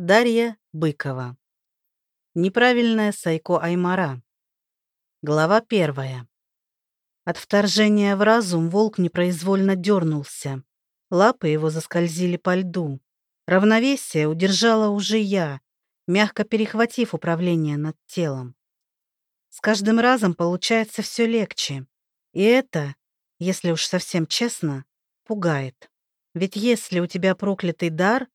Дарья Быкова. Неправильная Сайко Аймара. Глава первая. От вторжения в разум волк непроизвольно дернулся. Лапы его заскользили по льду. Равновесие удержала уже я, мягко перехватив управление над телом. С каждым разом получается все легче. И это, если уж совсем честно, пугает. Ведь если у тебя проклятый дар,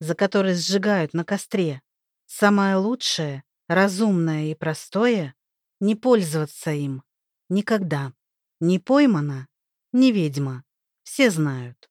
за который сжигают на костре. Самое лучшее, разумное и простое — не пользоваться им. Никогда. Не поймана, не ведьма. Все знают.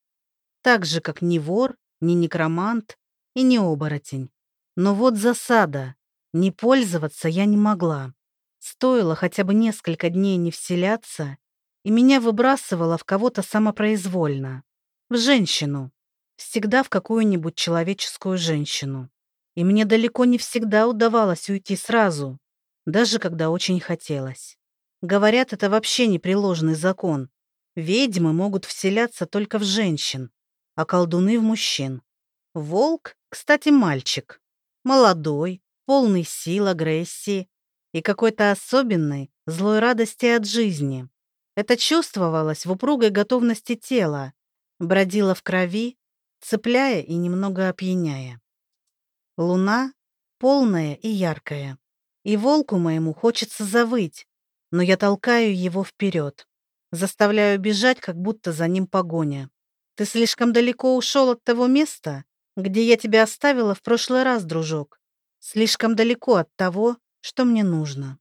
Так же, как ни вор, ни некромант и не оборотень. Но вот засада. Не пользоваться я не могла. Стоило хотя бы несколько дней не вселяться, и меня выбрасывало в кого-то самопроизвольно. В женщину всегда в какую-нибудь человеческую женщину. И мне далеко не всегда удавалось уйти сразу, даже когда очень хотелось. Говорят, это вообще непреложный закон. Ведьмы могут вселяться только в женщин, а колдуны в мужчин. Волк, кстати, мальчик. Молодой, полный сил, агрессии и какой-то особенной, злой радости от жизни. Это чувствовалось в упругой готовности тела, бродило в крови цепляя и немного опьяняя. Луна полная и яркая. И волку моему хочется завыть, но я толкаю его вперед. Заставляю бежать, как будто за ним погоня. Ты слишком далеко ушел от того места, где я тебя оставила в прошлый раз, дружок. Слишком далеко от того, что мне нужно.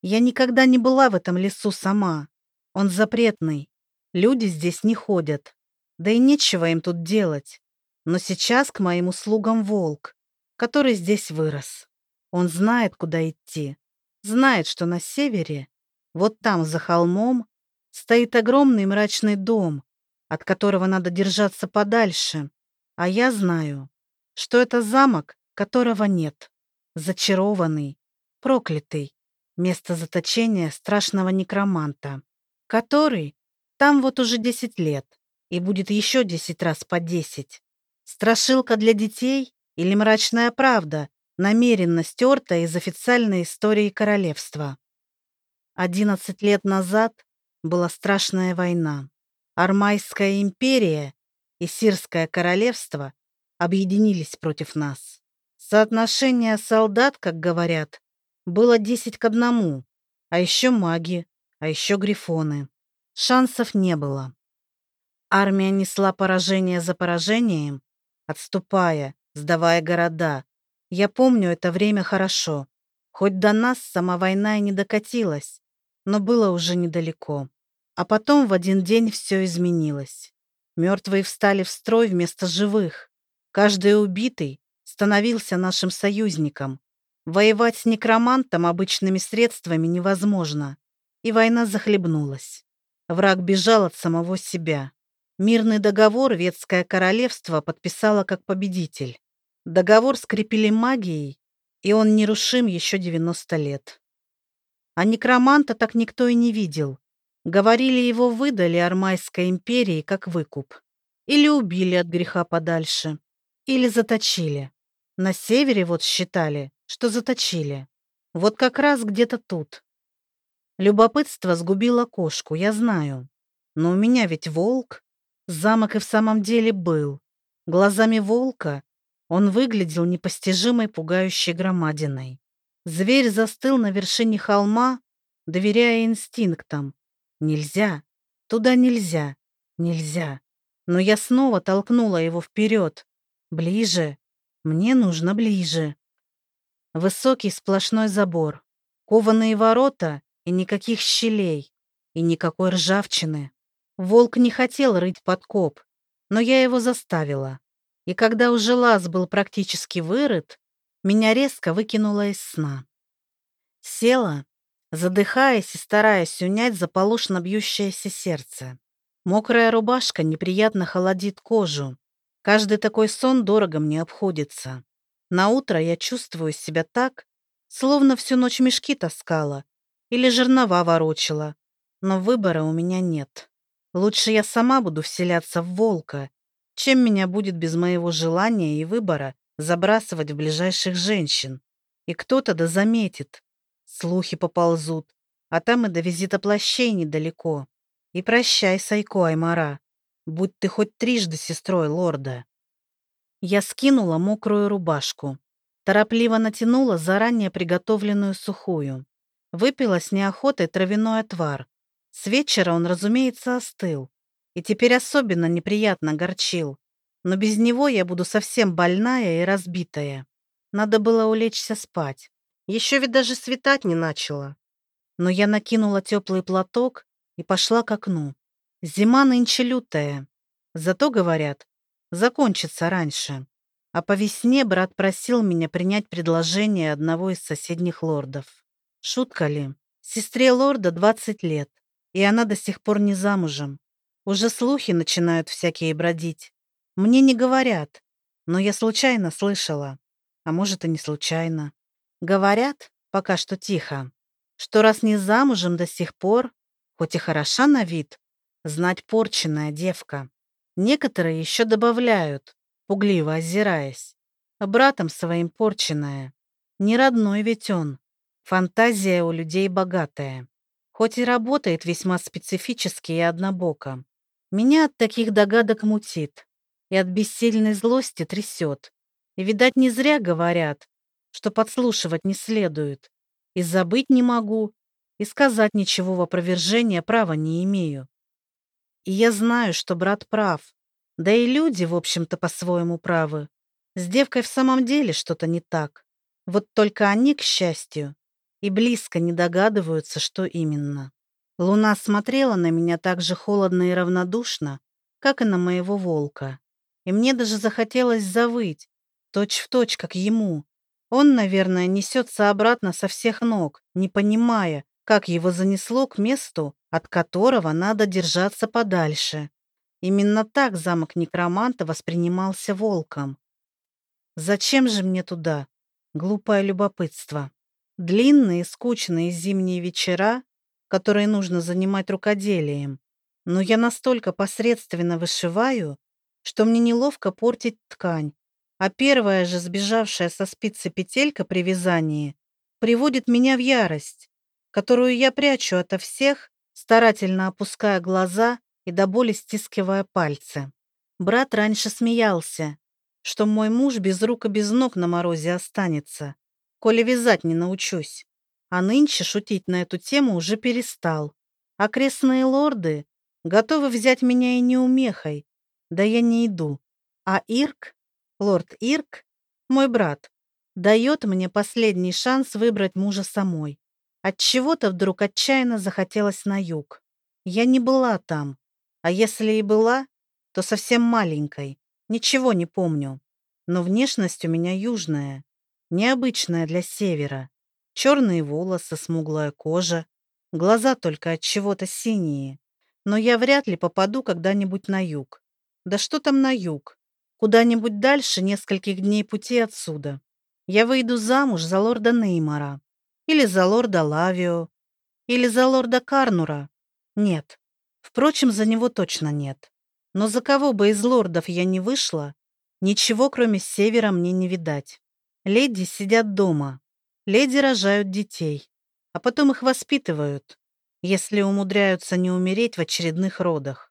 Я никогда не была в этом лесу сама. Он запретный. Люди здесь не ходят. Да и нечего им тут делать. Но сейчас к моим услугам волк, который здесь вырос. Он знает, куда идти. Знает, что на севере, вот там, за холмом, стоит огромный мрачный дом, от которого надо держаться подальше. А я знаю, что это замок, которого нет. Зачарованный, проклятый. Место заточения страшного некроманта, который там вот уже десять лет и будет еще десять раз по десять. Страшилка для детей или мрачная правда, намеренно стерта из официальной истории королевства. Одиннадцать лет назад была страшная война. Армайская империя и Сирское королевство объединились против нас. Соотношение солдат, как говорят, было десять к одному, а еще маги, а еще грифоны. Шансов не было. Армия несла поражение за поражением, отступая, сдавая города. Я помню это время хорошо. Хоть до нас сама война и не докатилась, но было уже недалеко. А потом в один день все изменилось. Мертвые встали в строй вместо живых. Каждый убитый становился нашим союзником. Воевать с некромантом обычными средствами невозможно. И война захлебнулась. Враг бежал от самого себя. Мирный договор Ветское королевство подписало как победитель. Договор скрепили магией, и он нерушим еще 90 лет. А некроманта так никто и не видел. Говорили, его выдали Армайской империи как выкуп. Или убили от греха подальше. Или заточили. На севере вот считали, что заточили. Вот как раз где-то тут. Любопытство сгубило кошку, я знаю. Но у меня ведь волк. Замок и в самом деле был. Глазами волка он выглядел непостижимой пугающей громадиной. Зверь застыл на вершине холма, доверяя инстинктам. Нельзя, туда нельзя, нельзя. Но я снова толкнула его вперед. Ближе, мне нужно ближе. Высокий сплошной забор, кованые ворота и никаких щелей, и никакой ржавчины. Волк не хотел рыть подкоп, но я его заставила. И когда уже лаз был практически вырыт, меня резко выкинуло из сна. Села, задыхаясь и стараясь унять заполошно бьющееся сердце. Мокрая рубашка неприятно холодит кожу. Каждый такой сон дорого мне обходится. На утро я чувствую себя так, словно всю ночь мешки таскала или жернова ворочала, но выбора у меня нет. Лучше я сама буду вселяться в волка, чем меня будет без моего желания и выбора забрасывать в ближайших женщин. И кто-то да заметит. Слухи поползут, а там и до визита плащей недалеко. И прощай, Сайко Аймара, будь ты хоть трижды сестрой лорда. Я скинула мокрую рубашку, торопливо натянула заранее приготовленную сухую. Выпила с неохотой травяной отвар. С вечера он, разумеется, остыл. И теперь особенно неприятно горчил. Но без него я буду совсем больная и разбитая. Надо было улечься спать. Еще ведь даже светать не начало. Но я накинула теплый платок и пошла к окну. Зима нынче лютая. Зато, говорят, закончится раньше. А по весне брат просил меня принять предложение одного из соседних лордов. Шутка ли? Сестре лорда 20 лет, и она до сих пор не замужем. Уже слухи начинают всякие бродить. Мне не говорят, но я случайно слышала. А может, и не случайно. Говорят, пока что тихо, что раз не замужем до сих пор, хоть и хороша на вид, знать порченная девка. Некоторые еще добавляют, пугливо озираясь, братом своим порченная. Не родной ведь он. Фантазия у людей богатая. Хоть и работает весьма специфически и однобоко. Меня от таких догадок мутит. И от бессильной злости трясет. И, видать, не зря говорят, что подслушивать не следует. И забыть не могу, и сказать ничего в опровержение права не имею. И я знаю, что брат прав. Да и люди, в общем-то, по-своему правы. С девкой в самом деле что-то не так. Вот только они, к счастью, и близко не догадываются, что именно. Луна смотрела на меня так же холодно и равнодушно, как и на моего волка. И мне даже захотелось завыть, точь в точь, как ему. Он, наверное, несется обратно со всех ног, не понимая, как его занесло к месту, от которого надо держаться подальше. Именно так замок некроманта воспринимался волком. Зачем же мне туда? Глупое любопытство. Длинные, скучные зимние вечера, которые нужно занимать рукоделием. Но я настолько посредственно вышиваю, что мне неловко портить ткань. А первая же сбежавшая со спицы петелька при вязании приводит меня в ярость которую я прячу ото всех, старательно опуская глаза и до боли стискивая пальцы. Брат раньше смеялся, что мой муж без рук и без ног на морозе останется, коли вязать не научусь. А нынче шутить на эту тему уже перестал. А крестные лорды готовы взять меня и неумехой. Да я не иду. А Ирк, лорд Ирк, мой брат, дает мне последний шанс выбрать мужа самой. От чего-то вдруг отчаянно захотелось на юг. Я не была там, а если и была, то совсем маленькой. Ничего не помню. Но внешность у меня южная, необычная для севера. Черные волосы, смуглая кожа, глаза только от чего-то синие. Но я вряд ли попаду когда-нибудь на юг. Да что там на юг? Куда-нибудь дальше нескольких дней пути отсюда. Я выйду замуж за лорда Неймара. Или за лорда Лавио. Или за лорда Карнура. Нет. Впрочем, за него точно нет. Но за кого бы из лордов я не вышла, ничего кроме севера мне не видать. Леди сидят дома. Леди рожают детей. А потом их воспитывают, если умудряются не умереть в очередных родах.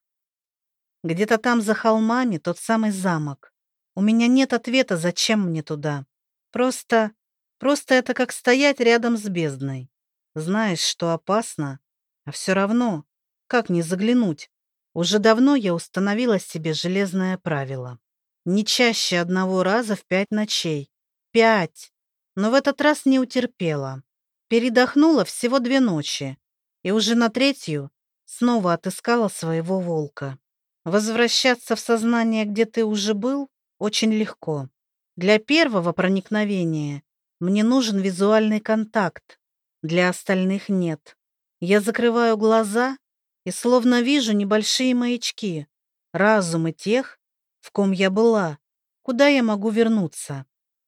Где-то там за холмами тот самый замок. У меня нет ответа, зачем мне туда. Просто Просто это как стоять рядом с бездной. Знаешь, что опасно, а все равно, как не заглянуть? Уже давно я установила себе железное правило. Не чаще одного раза в пять ночей. Пять! Но в этот раз не утерпела. Передохнула всего две ночи. И уже на третью снова отыскала своего волка. Возвращаться в сознание, где ты уже был, очень легко. Для первого проникновения мне нужен визуальный контакт. Для остальных нет. Я закрываю глаза и словно вижу небольшие маячки, разумы тех, в ком я была, куда я могу вернуться.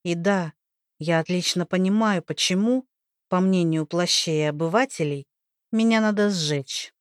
И да, я отлично понимаю, почему, по мнению плащей и обывателей, меня надо сжечь.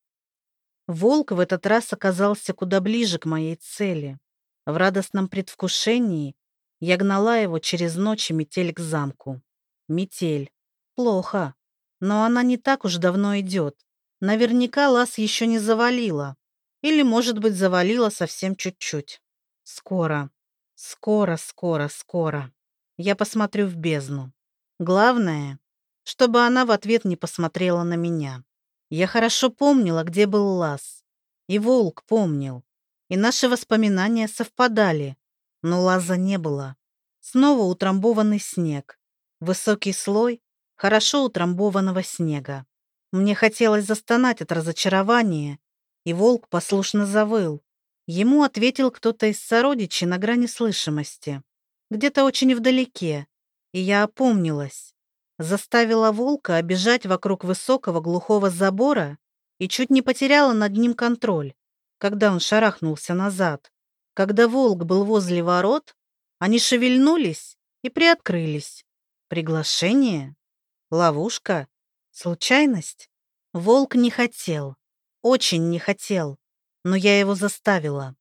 Волк в этот раз оказался куда ближе к моей цели. В радостном предвкушении Я гнала его через ночь и метель к замку. Метель. Плохо. Но она не так уж давно идет. Наверняка лаз еще не завалила. Или, может быть, завалила совсем чуть-чуть. Скоро. Скоро, скоро, скоро. Я посмотрю в бездну. Главное, чтобы она в ответ не посмотрела на меня. Я хорошо помнила, где был лаз. И волк помнил. И наши воспоминания совпадали. Но лаза не было. Снова утрамбованный снег. Высокий слой хорошо утрамбованного снега. Мне хотелось застонать от разочарования, и волк послушно завыл. Ему ответил кто-то из сородичей на грани слышимости. Где-то очень вдалеке. И я опомнилась. Заставила волка обижать вокруг высокого глухого забора и чуть не потеряла над ним контроль, когда он шарахнулся назад. Когда волк был возле ворот, они шевельнулись и приоткрылись. Приглашение? Ловушка? Случайность? Волк не хотел. Очень не хотел но я его заставила.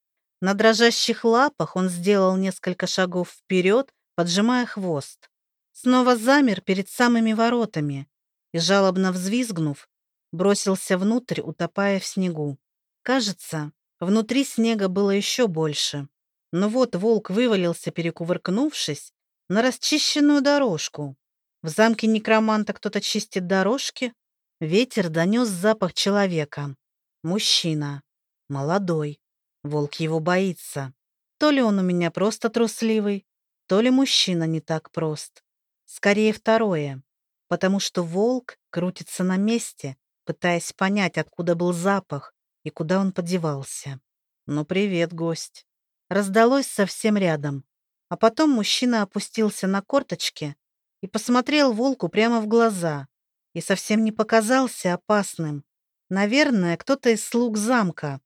На дрожащих лапах он сделал несколько шагов вперед, поджимая хвост. Снова замер перед самыми воротами и, жалобно взвизгнув, бросился внутрь, утопая в снегу. Кажется, внутри снега было еще больше. Но вот волк вывалился, перекувыркнувшись, на расчищенную дорожку. В замке некроманта кто-то чистит дорожки. Ветер донес запах человека. Мужчина. Молодой. Волк его боится. То ли он у меня просто трусливый, то ли мужчина не так прост. Скорее второе. Потому что волк крутится на месте, пытаясь понять, откуда был запах и куда он подевался. «Ну, привет, гость!» Раздалось совсем рядом. А потом мужчина опустился на корточки и посмотрел волку прямо в глаза и совсем не показался опасным. Наверное, кто-то из слуг замка,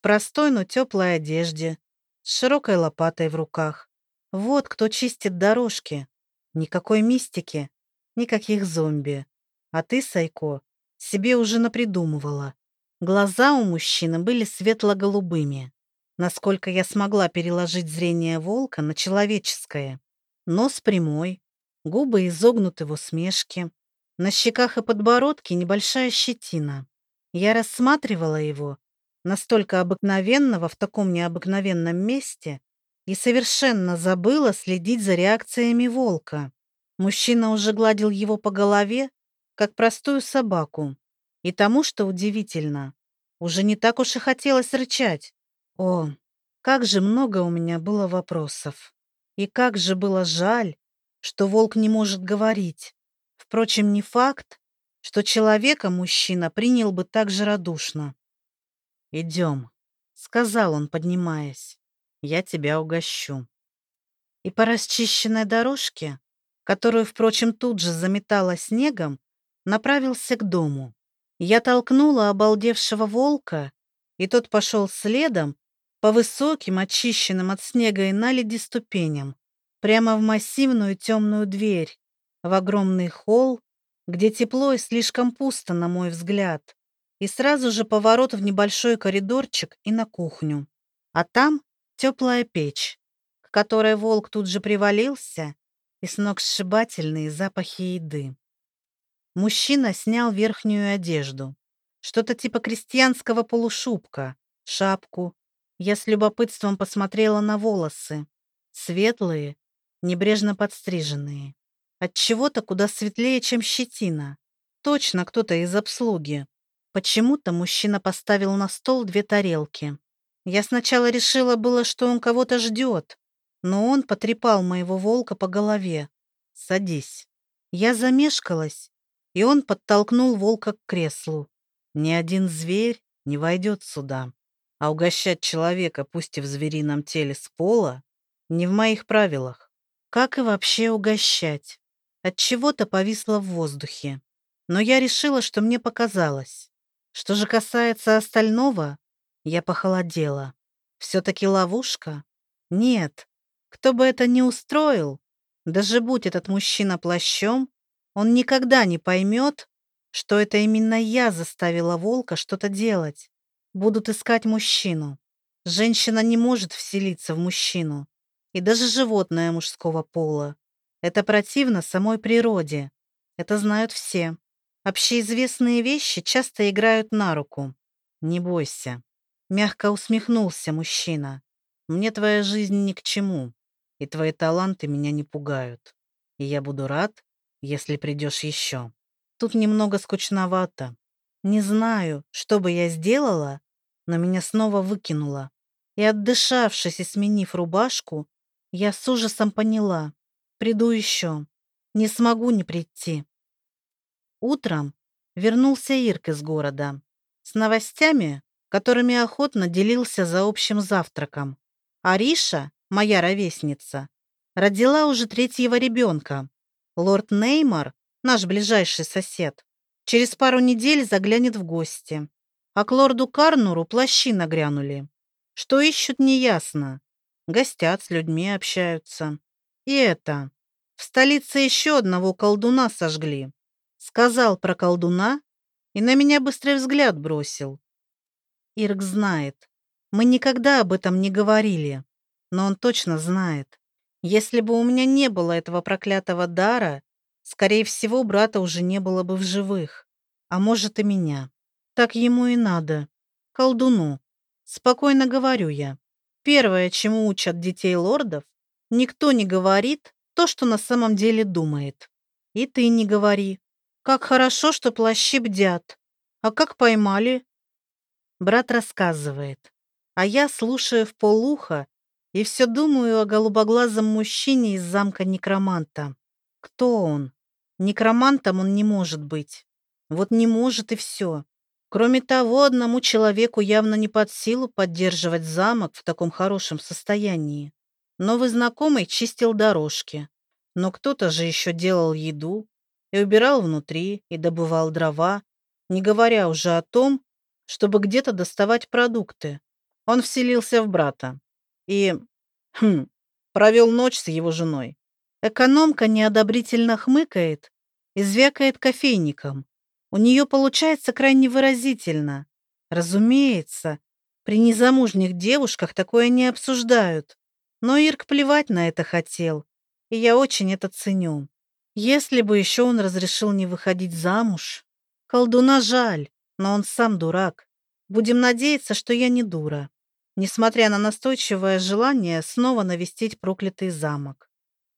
простой, но теплой одежде, с широкой лопатой в руках. Вот кто чистит дорожки. Никакой мистики, никаких зомби. А ты, Сайко, себе уже напридумывала. Глаза у мужчины были светло-голубыми. Насколько я смогла переложить зрение волка на человеческое. Нос прямой, губы изогнуты в усмешке. На щеках и подбородке небольшая щетина. Я рассматривала его настолько обыкновенного в таком необыкновенном месте, и совершенно забыла следить за реакциями волка. Мужчина уже гладил его по голове, как простую собаку. И тому, что удивительно, уже не так уж и хотелось рычать. О, как же много у меня было вопросов. И как же было жаль, что волк не может говорить. Впрочем, не факт, что человека мужчина принял бы так же радушно. «Идем», — сказал он, поднимаясь. «Я тебя угощу». И по расчищенной дорожке, которую, впрочем, тут же заметала снегом, направился к дому. Я толкнула обалдевшего волка, и тот пошел следом по высоким, очищенным от снега и наледи ступеням, прямо в массивную темную дверь, в огромный холл, где тепло и слишком пусто, на мой взгляд и сразу же поворот в небольшой коридорчик и на кухню. А там теплая печь, к которой волк тут же привалился, и сногсшибательные запахи еды. Мужчина снял верхнюю одежду, что-то типа крестьянского полушубка, шапку. Я с любопытством посмотрела на волосы. Светлые, небрежно подстриженные. От чего-то куда светлее, чем щетина. Точно кто-то из обслуги. Почему-то мужчина поставил на стол две тарелки. Я сначала решила было, что он кого-то ждет, но он потрепал моего волка по голове. «Садись». Я замешкалась, и он подтолкнул волка к креслу. Ни один зверь не войдет сюда, а угощать человека, пусть и в зверином теле с пола, не в моих правилах. Как и вообще угощать? От чего-то повисло в воздухе. Но я решила, что мне показалось. Что же касается остального, я похолодела. Все-таки ловушка? Нет. Кто бы это ни устроил, даже будь этот мужчина плащом, он никогда не поймет, что это именно я заставила волка что-то делать. Будут искать мужчину. Женщина не может вселиться в мужчину. и даже животное мужского пола. Это противно самой природе. Это знают все. Общеизвестные вещи часто играют на руку. Не бойся. Мягко усмехнулся мужчина. Мне твоя жизнь ни к чему, и твои таланты меня не пугают. И я буду рад, если придешь еще. Тут немного скучновато. Не знаю, что бы я сделала, но меня снова выкинуло. И отдышавшись и сменив рубашку, я с ужасом поняла. Приду еще. Не смогу не прийти. Утром вернулся Ирк из города. С новостями, которыми охотно делился за общим завтраком. Ариша, моя ровесница, родила уже третьего ребенка. Лорд Неймар, наш ближайший сосед, через пару недель заглянет в гости. А к лорду Карнуру плащи нагрянули. Что ищут, неясно. Гостят, с людьми общаются. И это. В столице еще одного колдуна сожгли. Сказал про колдуна и на меня быстрый взгляд бросил. Ирк знает. Мы никогда об этом не говорили. Но он точно знает. Если бы у меня не было этого проклятого дара, скорее всего, брата уже не было бы в живых. А может и меня. Так ему и надо. Колдуну. Спокойно говорю я. Первое, чему учат детей лордов, никто не говорит то, что на самом деле думает. И ты не говори. Как хорошо, что плащи бдят. А как поймали? Брат рассказывает. А я слушаю в полуха и все думаю о голубоглазом мужчине из замка некроманта. Кто он? Некромантом он не может быть. Вот не может и все. Кроме того, одному человеку явно не под силу поддерживать замок в таком хорошем состоянии. Новый знакомый чистил дорожки. Но кто-то же еще делал еду и убирал внутри, и добывал дрова, не говоря уже о том, чтобы где-то доставать продукты. Он вселился в брата и... Хм, провел ночь с его женой. Экономка неодобрительно хмыкает и звякает кофейником. У нее получается крайне выразительно. Разумеется, при незамужних девушках такое не обсуждают. Но Ирк плевать на это хотел, и я очень это ценю. Если бы еще он разрешил не выходить замуж. Колдуна жаль, но он сам дурак. Будем надеяться, что я не дура несмотря на настойчивое желание снова навестить проклятый замок.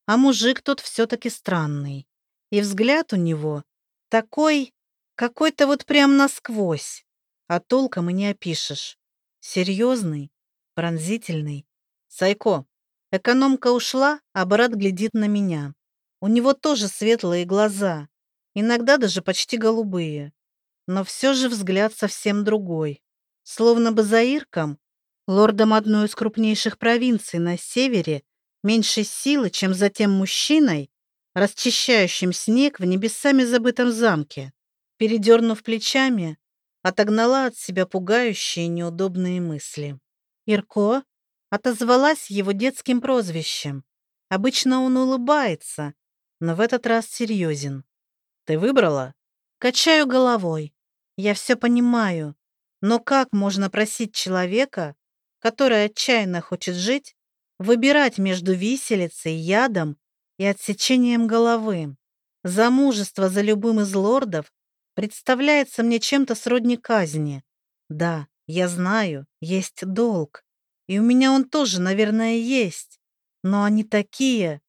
А мужик тот все-таки странный. И взгляд у него такой, какой-то вот прям насквозь. А толком и не опишешь. Серьезный, пронзительный. Сайко. Экономка ушла, а брат глядит на меня. У него тоже светлые глаза, иногда даже почти голубые. Но все же взгляд совсем другой. Словно бы за Ирком лордом одной из крупнейших провинций на севере, меньшей силы, чем за тем мужчиной, расчищающим снег в небесами забытом замке. Передернув плечами, отогнала от себя пугающие неудобные мысли. Ирко отозвалась его детским прозвищем. Обычно он улыбается, но в этот раз серьезен. «Ты выбрала?» Качаю головой. Я все понимаю, но как можно просить человека, который отчаянно хочет жить, выбирать между виселицей, ядом и отсечением головы. Замужество за любым из лордов представляется мне чем-то сродни казни. Да, я знаю, есть долг. И у меня он тоже, наверное, есть. Но они такие.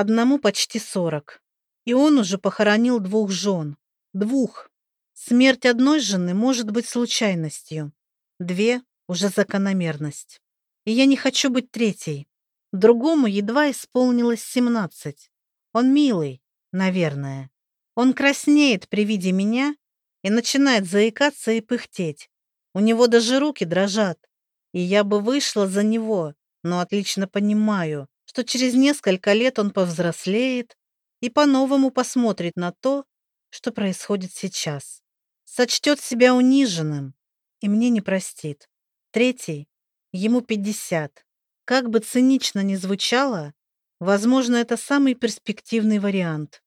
Одному почти сорок. И он уже похоронил двух жен. Двух. Смерть одной жены может быть случайностью. Две уже закономерность. И я не хочу быть третьей. Другому едва исполнилось семнадцать. Он милый, наверное. Он краснеет при виде меня и начинает заикаться и пыхтеть. У него даже руки дрожат. И я бы вышла за него, но отлично понимаю, что через несколько лет он повзрослеет и по-новому посмотрит на то, что происходит сейчас. Сочтет себя униженным и мне не простит. Третий, ему 50. Как бы цинично ни звучало, возможно, это самый перспективный вариант.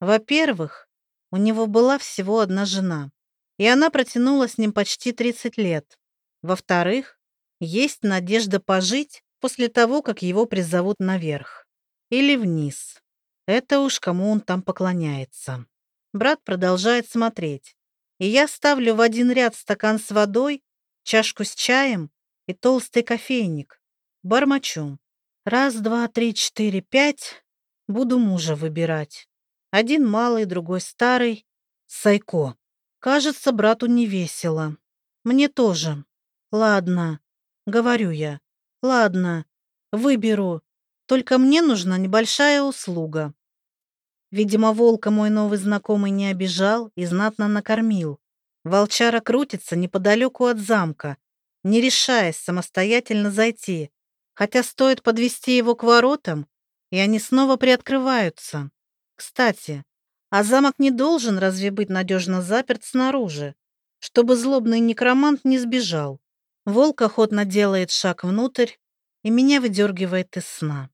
Во-первых, у него была всего одна жена, и она протянула с ним почти 30 лет. Во-вторых, есть надежда пожить после того, как его призовут наверх. Или вниз. Это уж кому он там поклоняется. Брат продолжает смотреть. И я ставлю в один ряд стакан с водой, чашку с чаем и толстый кофейник. Бормочу. Раз, два, три, четыре, пять. Буду мужа выбирать. Один малый, другой старый. Сайко. Кажется, брату не весело. Мне тоже. Ладно, говорю я. Ладно, выберу. Только мне нужна небольшая услуга. Видимо, волка мой новый знакомый не обижал и знатно накормил. Волчара крутится неподалеку от замка, не решаясь самостоятельно зайти, хотя стоит подвести его к воротам, и они снова приоткрываются. Кстати, а замок не должен разве быть надежно заперт снаружи, чтобы злобный некромант не сбежал. Волк охотно делает шаг внутрь и меня выдергивает из сна.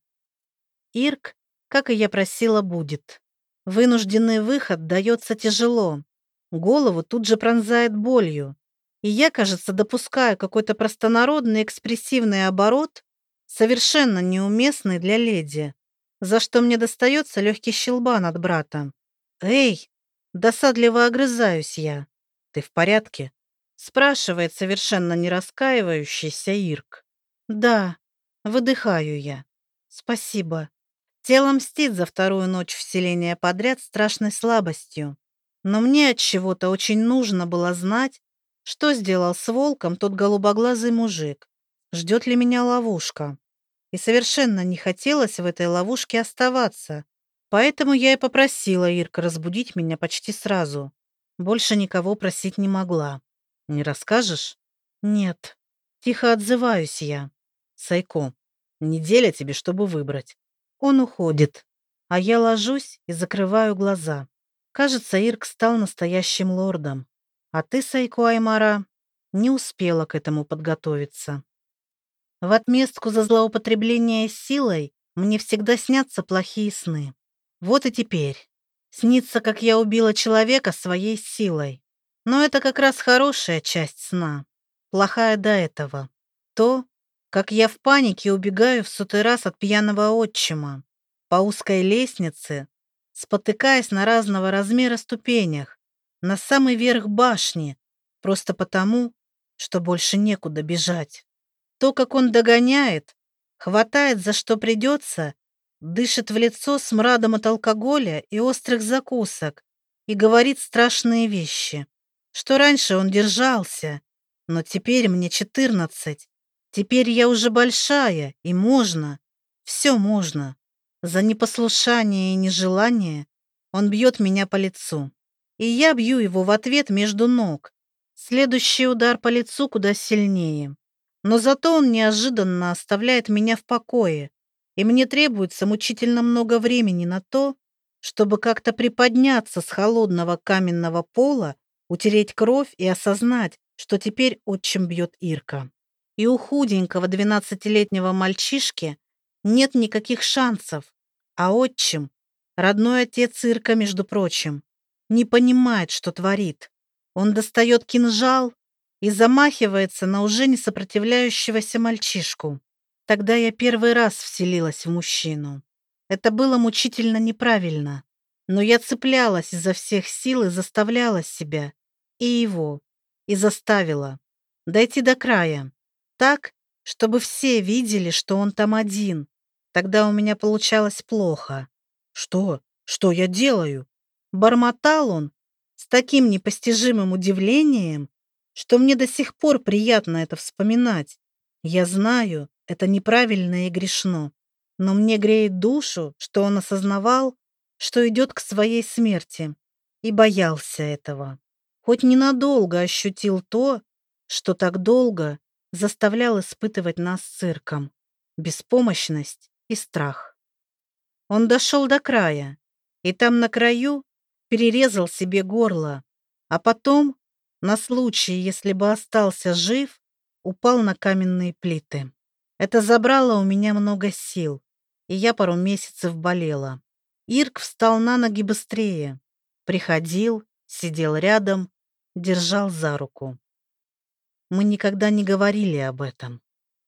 Ирк, как и я просила, будет. Вынужденный выход дается тяжело. Голову тут же пронзает болью. И я, кажется, допускаю какой-то простонародный экспрессивный оборот, совершенно неуместный для леди, за что мне достается легкий щелбан от брата. «Эй!» — досадливо огрызаюсь я. «Ты в порядке?» — спрашивает совершенно не раскаивающийся Ирк. «Да», — выдыхаю я. «Спасибо». Тело мстит за вторую ночь вселения подряд страшной слабостью. Но мне от чего-то очень нужно было знать, что сделал с волком тот голубоглазый мужик. Ждет ли меня ловушка? И совершенно не хотелось в этой ловушке оставаться. Поэтому я и попросила Ирка разбудить меня почти сразу. Больше никого просить не могла. Не расскажешь? Нет. Тихо отзываюсь я. Сайко, неделя тебе, чтобы выбрать. Он уходит, а я ложусь и закрываю глаза. Кажется, Ирк стал настоящим лордом. А ты, Сайко Аймара, не успела к этому подготовиться. В отместку за злоупотребление силой мне всегда снятся плохие сны. Вот и теперь. Снится, как я убила человека своей силой. Но это как раз хорошая часть сна. Плохая до этого. То, как я в панике убегаю в сотый раз от пьяного отчима по узкой лестнице, спотыкаясь на разного размера ступенях, на самый верх башни, просто потому, что больше некуда бежать. То, как он догоняет, хватает за что придется, дышит в лицо смрадом от алкоголя и острых закусок и говорит страшные вещи, что раньше он держался, но теперь мне четырнадцать, Теперь я уже большая, и можно. Все можно. За непослушание и нежелание он бьет меня по лицу. И я бью его в ответ между ног. Следующий удар по лицу куда сильнее. Но зато он неожиданно оставляет меня в покое, и мне требуется мучительно много времени на то, чтобы как-то приподняться с холодного каменного пола, утереть кровь и осознать, что теперь отчим бьет Ирка и у худенького двенадцатилетнего мальчишки нет никаких шансов, а отчим, родной отец цирка, между прочим, не понимает, что творит. Он достает кинжал и замахивается на уже не сопротивляющегося мальчишку. Тогда я первый раз вселилась в мужчину. Это было мучительно неправильно, но я цеплялась изо всех сил и заставляла себя, и его, и заставила дойти до края, так, чтобы все видели, что он там один. Тогда у меня получалось плохо. Что? Что я делаю? Бормотал он с таким непостижимым удивлением, что мне до сих пор приятно это вспоминать. Я знаю, это неправильно и грешно, но мне греет душу, что он осознавал, что идет к своей смерти, и боялся этого. Хоть ненадолго ощутил то, что так долго заставлял испытывать нас цирком, беспомощность и страх. Он дошел до края, и там на краю перерезал себе горло, а потом, на случай, если бы остался жив, упал на каменные плиты. Это забрало у меня много сил, и я пару месяцев болела. Ирк встал на ноги быстрее, приходил, сидел рядом, держал за руку. Мы никогда не говорили об этом.